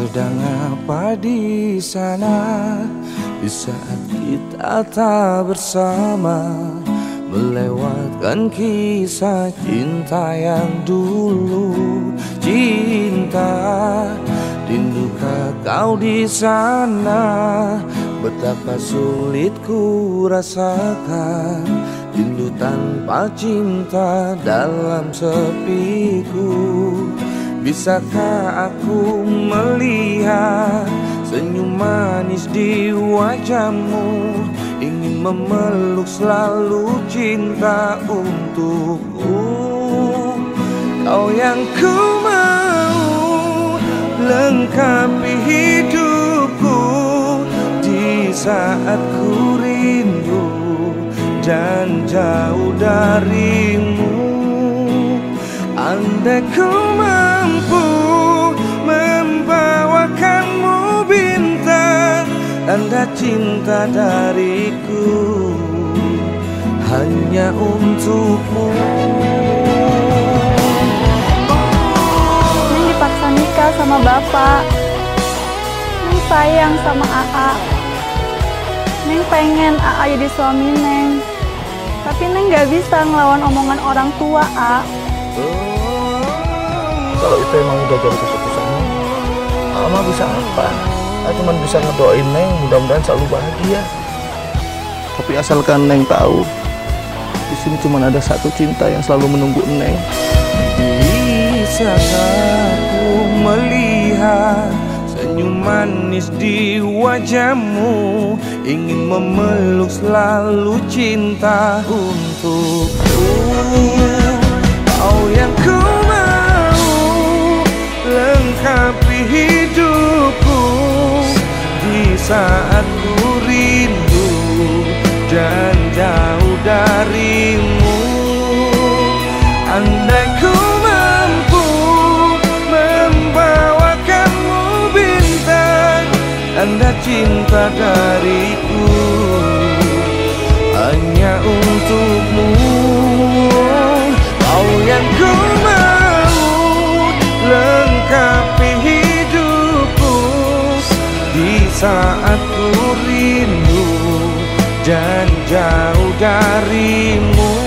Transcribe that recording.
Sedang apa di sana? Di saat kita tak bersama Melewatkan kisah cinta yang dulu Cinta. Rindukah kau di sana? Betapa sulit ku rasakan Rindu tanpa cinta dalam sepiku Bisakah aku melihat senyum manis di wajahmu? Ingin memeluk selalu cinta untukku. Kau yang ku mau lengkapi hidupku Di saat ku rindu dan jauh darimu. Andai ku Tanda cinta dariku hanya untukmu. Neng dipaksa nikah sama bapak. Neng sayang sama AA Neng pengen AA jadi suami Neng. Tapi Neng gak bisa ngelawan omongan orang tua, A. Kalau itu emang udah jadi keputusanmu Mama bisa apa Aku cuma bisa ngedoain Neng mudah-mudahan selalu bahagia. Tapi asalkan Neng tahu di sini cuma ada satu cinta yang selalu menunggu Neng. Bisakah aku melihat senyum manis di wajahmu Ingin memeluk selalu cinta untukku saat ku rindu dan jauh darimu. Andai ku mampu membawakanmu bintang Tanda cinta dariku saat ku rindu dan jauh darimu